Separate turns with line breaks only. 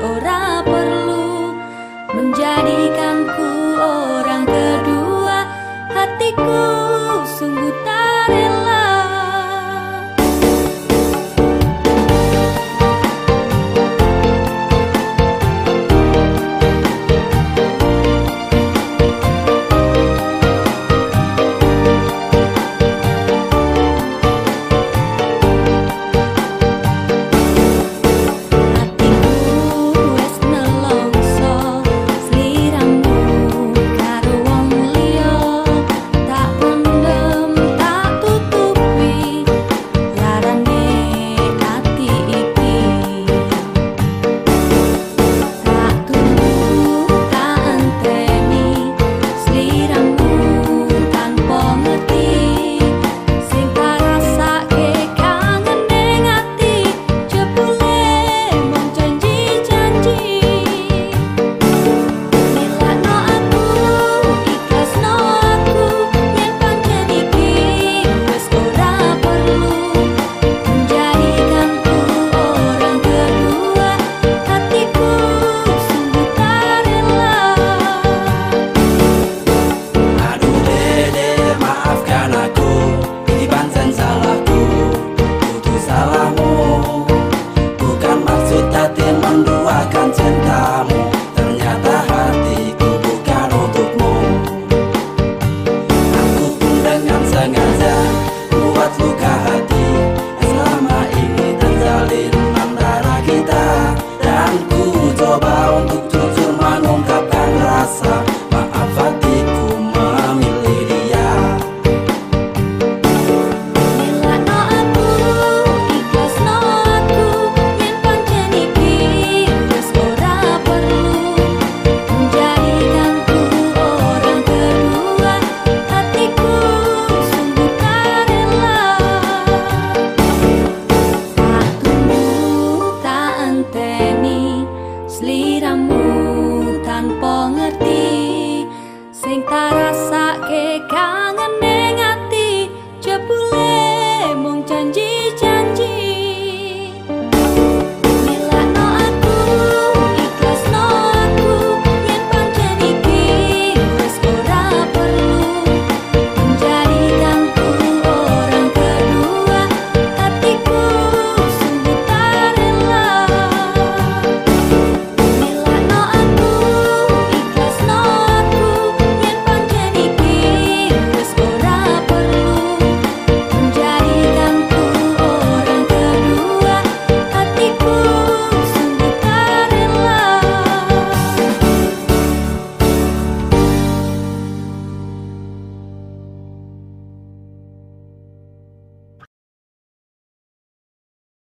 ora perlu menjadikan